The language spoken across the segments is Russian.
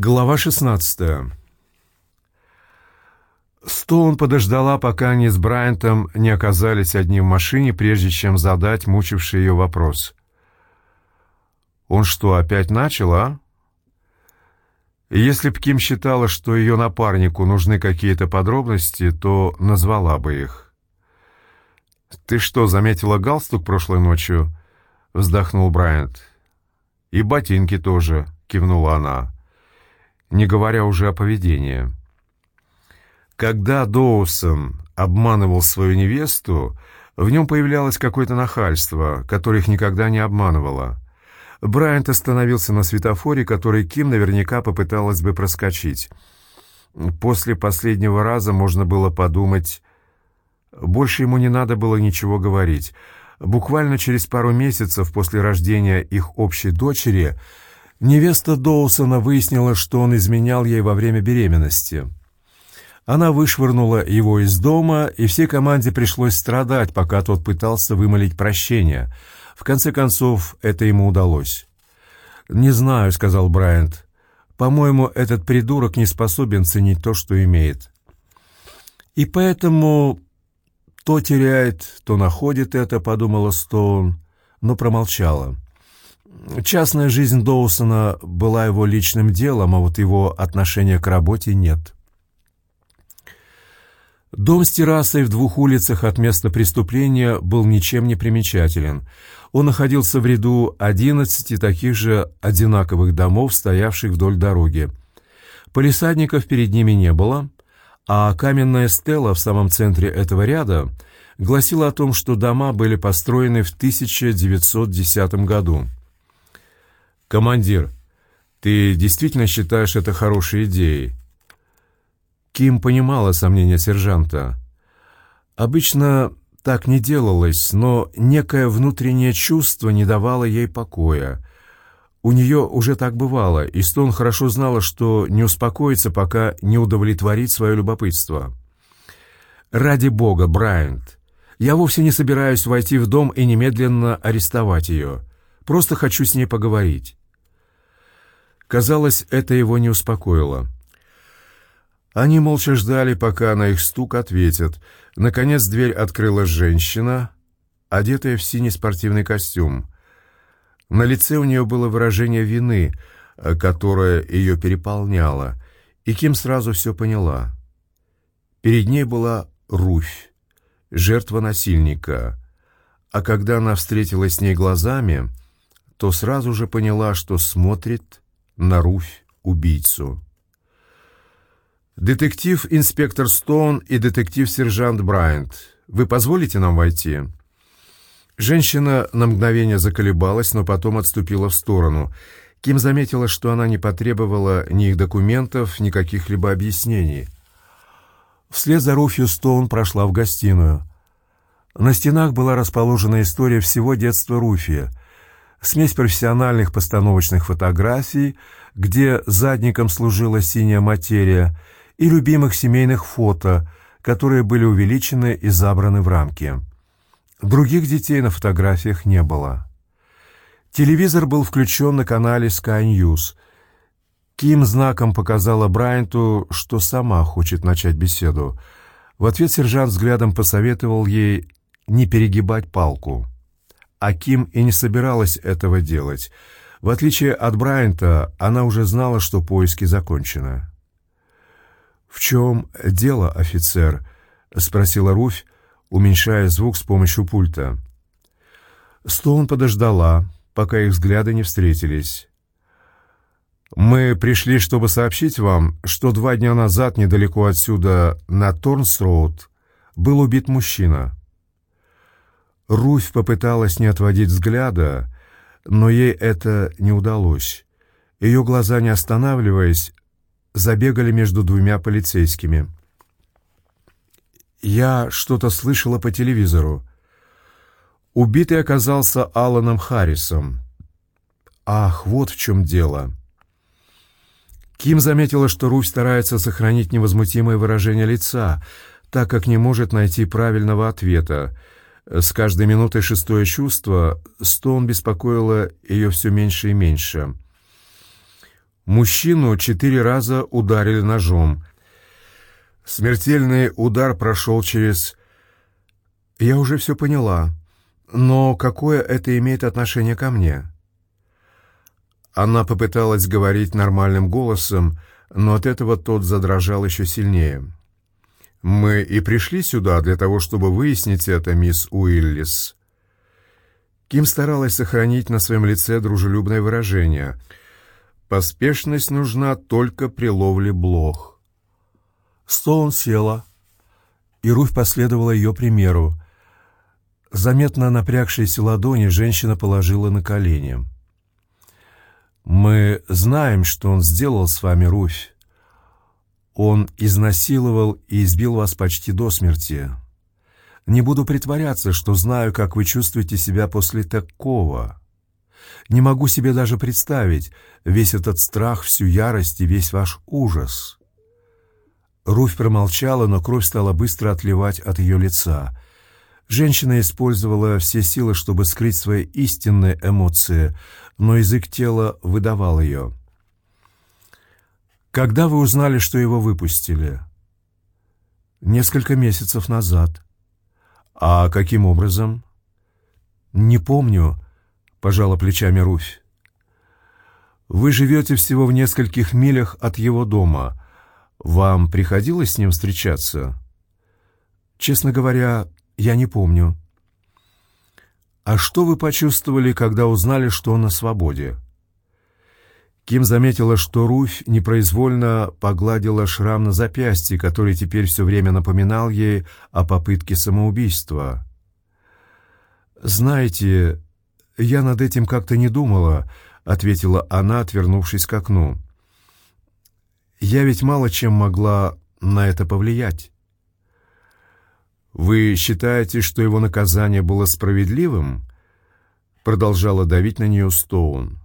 Глава 16 Стоун подождала, пока они с Брайантом не оказались одни в машине, прежде чем задать мучивший ее вопрос. «Он что, опять начал, а?» Если б Ким считала, что ее напарнику нужны какие-то подробности, то назвала бы их. «Ты что, заметила галстук прошлой ночью?» — вздохнул Брайант. «И ботинки тоже», — кивнула она, не говоря уже о поведении. Когда Доусон обманывал свою невесту, в нем появлялось какое-то нахальство, которое их никогда не обманывало. Брайант остановился на светофоре, который Ким наверняка попыталась бы проскочить. После последнего раза можно было подумать... Больше ему не надо было ничего говорить. Буквально через пару месяцев после рождения их общей дочери невеста Доусона выяснила, что он изменял ей во время беременности. Она вышвырнула его из дома, и всей команде пришлось страдать, пока тот пытался вымолить прощение — в конце концов, это ему удалось. «Не знаю», — сказал Брайант. «По-моему, этот придурок не способен ценить то, что имеет». «И поэтому то теряет, то находит это», — подумала Стоун, но промолчала. Частная жизнь Доусона была его личным делом, а вот его отношение к работе нет. Дом с террасой в двух улицах от места преступления был ничем не примечателен. Он находился в ряду одиннадцати таких же одинаковых домов, стоявших вдоль дороги. Полисадников перед ними не было, а каменная стела в самом центре этого ряда гласила о том, что дома были построены в 1910 году. «Командир, ты действительно считаешь это хорошей идеей?» Ким понимала сомнения сержанта. Обычно так не делалось, но некое внутреннее чувство не давало ей покоя. У нее уже так бывало, и Стон хорошо знала, что не успокоится, пока не удовлетворит свое любопытство. «Ради бога, Брайант, я вовсе не собираюсь войти в дом и немедленно арестовать ее. Просто хочу с ней поговорить». Казалось, это его не успокоило. Они молча ждали, пока на их стук ответят. Наконец дверь открыла женщина, одетая в синий спортивный костюм. На лице у нее было выражение вины, которое ее переполняло, и Ким сразу все поняла. Перед ней была Руфь, жертва насильника, а когда она встретилась с ней глазами, то сразу же поняла, что смотрит на Руфь убийцу. «Детектив-инспектор Стоун и детектив-сержант Брайант, вы позволите нам войти?» Женщина на мгновение заколебалась, но потом отступила в сторону. Ким заметила, что она не потребовала ни их документов, ни каких-либо объяснений. Вслед за Руфью Стоун прошла в гостиную. На стенах была расположена история всего детства Руфи. Смесь профессиональных постановочных фотографий, где задником служила синяя материя — и любимых семейных фото, которые были увеличены и забраны в рамки. Других детей на фотографиях не было. Телевизор был включен на канале Sky News. Ким знаком показала Брайанту, что сама хочет начать беседу. В ответ сержант взглядом посоветовал ей не перегибать палку. А Ким и не собиралась этого делать. В отличие от Брайанта, она уже знала, что поиски закончены. «В чем дело, офицер?» — спросила Руфь, уменьшая звук с помощью пульта. Стоун подождала, пока их взгляды не встретились. «Мы пришли, чтобы сообщить вам, что два дня назад недалеко отсюда, на Торнс-Роуд, был убит мужчина». Руфь попыталась не отводить взгляда, но ей это не удалось. Ее глаза, не останавливаясь, забегали между двумя полицейскими. Я что-то слышала по телевизору. Убитый оказался Аланом Харрисом. Ах, вот в чем дело. Ким заметила, что Руфь старается сохранить невозмутимое выражение лица, так как не может найти правильного ответа. С каждой минутой шестое чувство, Стоун беспокоило ее все меньше и меньше — Мужчину четыре раза ударили ножом. Смертельный удар прошел через... Я уже все поняла. Но какое это имеет отношение ко мне? Она попыталась говорить нормальным голосом, но от этого тот задрожал еще сильнее. «Мы и пришли сюда для того, чтобы выяснить это, мисс Уиллис». Ким старалась сохранить на своем лице дружелюбное выражение. «Поспешность нужна только при ловле блох». Стоун села, и Руфь последовала ее примеру. Заметно напрягшиеся ладони женщина положила на колени. «Мы знаем, что он сделал с вами, Руфь. Он изнасиловал и избил вас почти до смерти. Не буду притворяться, что знаю, как вы чувствуете себя после такого. Не могу себе даже представить весь этот страх, всю ярость и весь ваш ужас». Руфь промолчала, но кровь стала быстро отливать от ее лица. Женщина использовала все силы, чтобы скрыть свои истинные эмоции, но язык тела выдавал ее. «Когда вы узнали, что его выпустили?» «Несколько месяцев назад». «А каким образом?» «Не помню», — пожала плечами Руфь. «Вы живете всего в нескольких милях от его дома. Вам приходилось с ним встречаться?» «Честно говоря, я не помню». «А что вы почувствовали, когда узнали, что он на свободе?» Ким заметила, что Руфь непроизвольно погладила шрам на запястье, который теперь все время напоминал ей о попытке самоубийства. «Знаете, я над этим как-то не думала», — ответила она, отвернувшись к окну. «Я ведь мало чем могла на это повлиять». «Вы считаете, что его наказание было справедливым?» Продолжала давить на нее Стоун.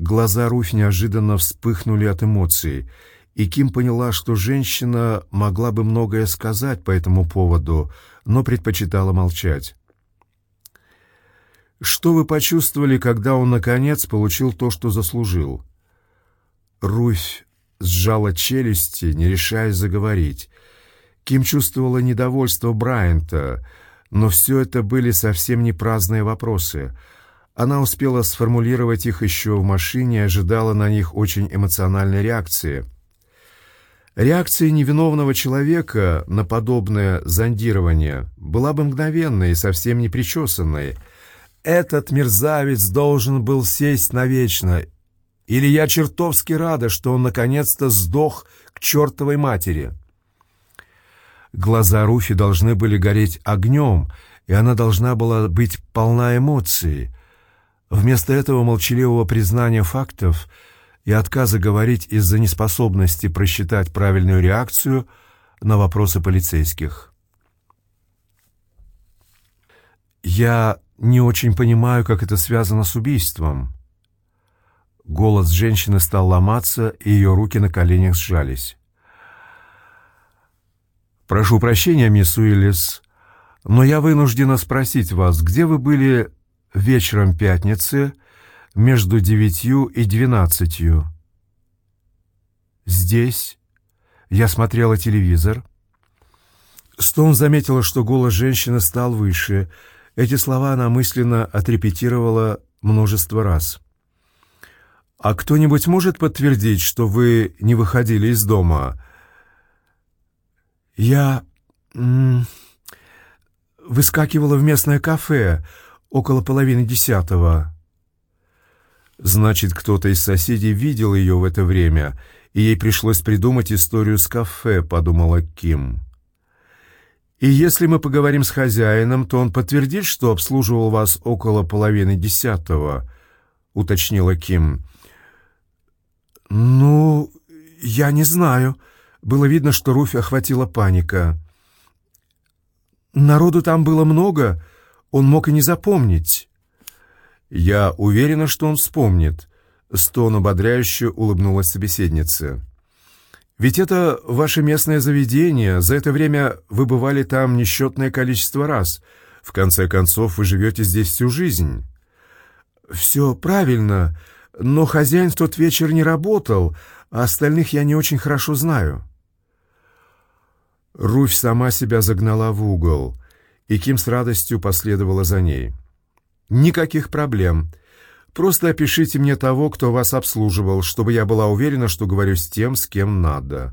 Глаза Руфь неожиданно вспыхнули от эмоций, и Ким поняла, что женщина могла бы многое сказать по этому поводу, но предпочитала молчать. «Что вы почувствовали, когда он, наконец, получил то, что заслужил?» Руфь сжала челюсти, не решаясь заговорить. Ким чувствовала недовольство Брайанта, но все это были совсем не праздные вопросы. Она успела сформулировать их еще в машине и ожидала на них очень эмоциональной реакции. Реакция невиновного человека на подобное зондирование была бы мгновенной и совсем не причесанной. «Этот мерзавец должен был сесть навечно», или я чертовски рада, что он наконец-то сдох к чертовой матери. Глаза Руфи должны были гореть огнем, и она должна была быть полна эмоций. Вместо этого молчаливого признания фактов и отказа говорить из-за неспособности просчитать правильную реакцию на вопросы полицейских. «Я не очень понимаю, как это связано с убийством». Голос женщины стал ломаться, и ее руки на коленях сжались. «Прошу прощения, мисс Уиллис, но я вынуждена спросить вас, где вы были вечером пятницы между девятью и двенадцатью?» «Здесь. Я смотрела телевизор». Стоун заметила, что голос женщины стал выше. Эти слова она мысленно отрепетировала множество раз. «А кто-нибудь может подтвердить, что вы не выходили из дома?» Я выскакивала в местное кафе около половины десятого. Значит, кто-то из соседей видел ее в это время, и ей пришлось придумать историю с кафе, подумала Ким. И если мы поговорим с хозяином, то он подтвердит, что обслуживал вас около половины десятого, уточнила Ким. Ну, я не знаю, было видно, что Руфи охватила паника. Народу там было много, он мог и не запомнить. «Я уверена, что он вспомнит», — стон ободряюще улыбнулась собеседница. «Ведь это ваше местное заведение, за это время вы бывали там несчетное количество раз. В конце концов, вы живете здесь всю жизнь». «Все правильно, но хозяин в тот вечер не работал, а остальных я не очень хорошо знаю». Руфь сама себя загнала в угол, и Ким с радостью последовала за ней. «Никаких проблем. Просто опишите мне того, кто вас обслуживал, чтобы я была уверена, что говорю с тем, с кем надо».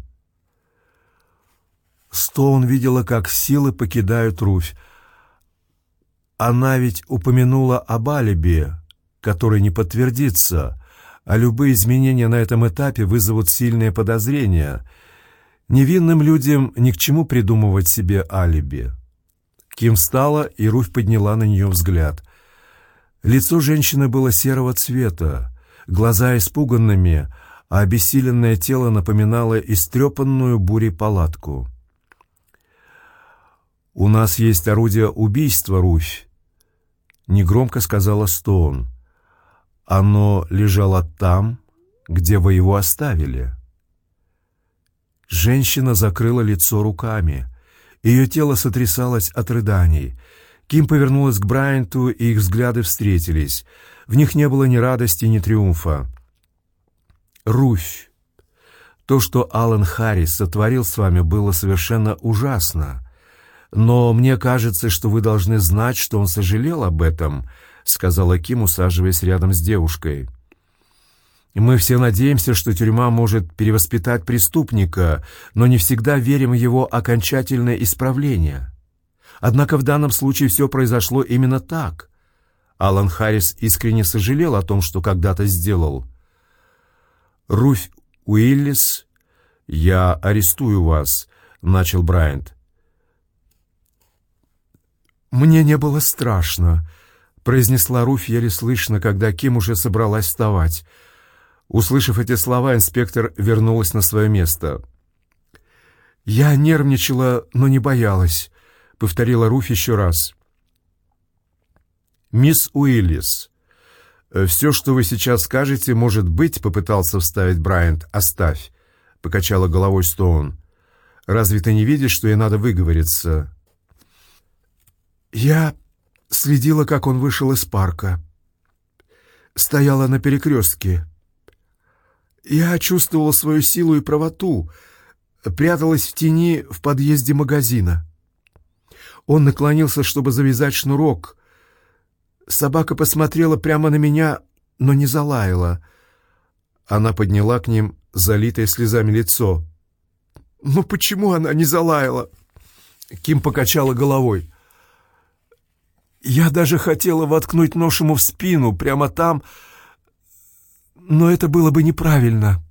Стоун видела, как силы покидают Руфь. Она ведь упомянула об алиби, который не подтвердится, а любые изменения на этом этапе вызовут сильные подозрения. Невинным людям ни к чему придумывать себе алиби. Ким встала, и Руфь подняла на нее взгляд. Лицо женщины было серого цвета, глаза испуганными, а обессиленное тело напоминало истрепанную бурей палатку. «У нас есть орудие убийства, Руфь», — негромко сказала Стоун. «Оно лежало там, где вы его оставили». Женщина закрыла лицо руками. Ее тело сотрясалось от рыданий. Ким повернулась к Брайанту, и их взгляды встретились. В них не было ни радости, ни триумфа. «Руфь, то, что Алан Харрис сотворил с вами, было совершенно ужасно. Но мне кажется, что вы должны знать, что он сожалел об этом», — сказала Ким, усаживаясь рядом с девушкой. «Мы все надеемся, что тюрьма может перевоспитать преступника, но не всегда верим в его окончательное исправление. Однако в данном случае все произошло именно так. Алан Харрис искренне сожалел о том, что когда-то сделал. «Руфь Уиллис, я арестую вас», — начал Брайант. «Мне не было страшно», — произнесла Руфь еле слышно, когда Ким уже собралась вставать. Услышав эти слова, инспектор вернулась на свое место. «Я нервничала, но не боялась», — повторила Руфь еще раз. «Мисс Уиллис, все, что вы сейчас скажете, может быть», — попытался вставить Брайант. «Оставь», — покачала головой Стоун. «Разве ты не видишь, что ей надо выговориться?» Я следила, как он вышел из парка. Стояла на перекрестке. Я чувствовала свою силу и правоту, пряталась в тени в подъезде магазина. Он наклонился, чтобы завязать шнурок. Собака посмотрела прямо на меня, но не залаяла. Она подняла к ним залитое слезами лицо. «Ну почему она не залаяла?» Ким покачала головой. Я даже хотела воткнуть нож ему в спину, прямо там, но это было бы неправильно.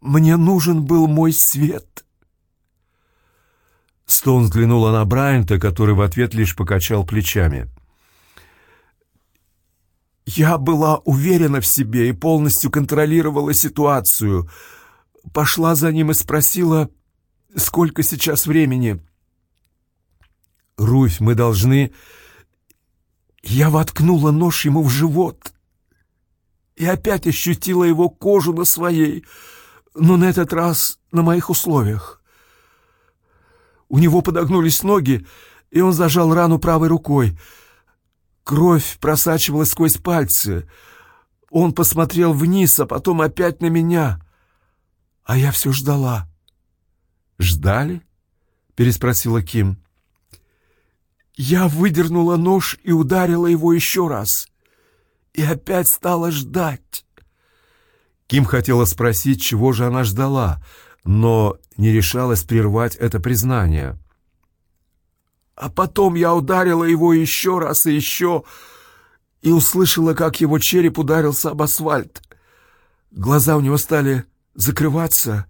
Мне нужен был мой свет. Стоун взглянула на Брайанта, который в ответ лишь покачал плечами. Я была уверена в себе и полностью контролировала ситуацию. Пошла за ним и спросила, сколько сейчас времени. Руфь, мы должны...» Я воткнула нож ему в живот и опять ощутила его кожу на своей, но на этот раз на моих условиях. У него подогнулись ноги, и он зажал рану правой рукой. Кровь просачивалась сквозь пальцы. Он посмотрел вниз, а потом опять на меня. А я все ждала. «Ждали?» — переспросила Ким. Я выдернула нож и ударила его еще раз. И опять стала ждать. Ким хотела спросить, чего же она ждала, но не решалась прервать это признание. А потом я ударила его еще раз и еще, и услышала, как его череп ударился об асфальт. Глаза у него стали закрываться,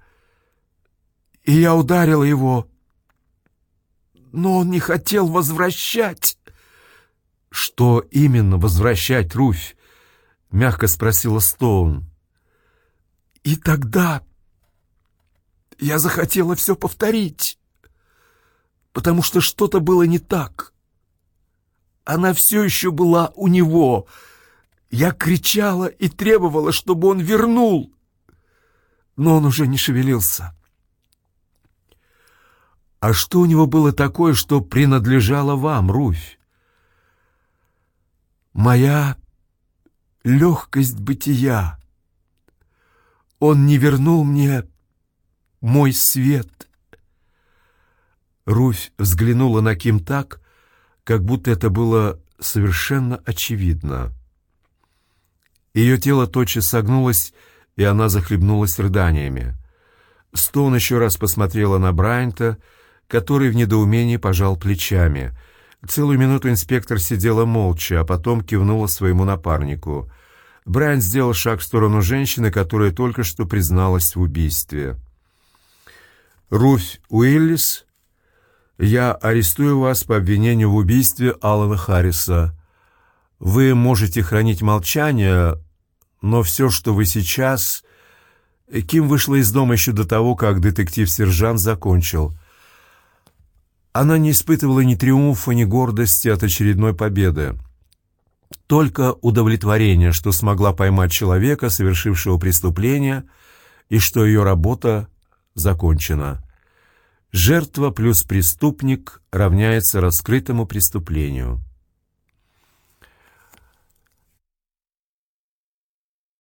и я ударила его но он не хотел возвращать. «Что именно возвращать, Руфь?» — мягко спросила Стоун. «И тогда я захотела все повторить, потому что что-то было не так. Она все еще была у него. Я кричала и требовала, чтобы он вернул, но он уже не шевелился». А что у него было такое, что принадлежало вам, Руфь? Моя легкость бытия. Он не вернул мне мой свет. Руфь взглянула на Ким так, как будто это было совершенно очевидно. Ее тело тотчас согнулось, и она захлебнулась рыданиями. Стоун еще раз посмотрела на Брайанта, который в недоумении пожал плечами. Целую минуту инспектор сидела молча, а потом кивнула своему напарнику. Брайант сделал шаг в сторону женщины, которая только что призналась в убийстве. «Руфь Уиллис, я арестую вас по обвинению в убийстве Алана Харриса. Вы можете хранить молчание, но все, что вы сейчас...» Ким вышла из дома еще до того, как детектив-сержант закончил. Она не испытывала ни триумфа, ни гордости от очередной победы. Только удовлетворение, что смогла поймать человека, совершившего преступление, и что ее работа закончена. Жертва плюс преступник равняется раскрытому преступлению.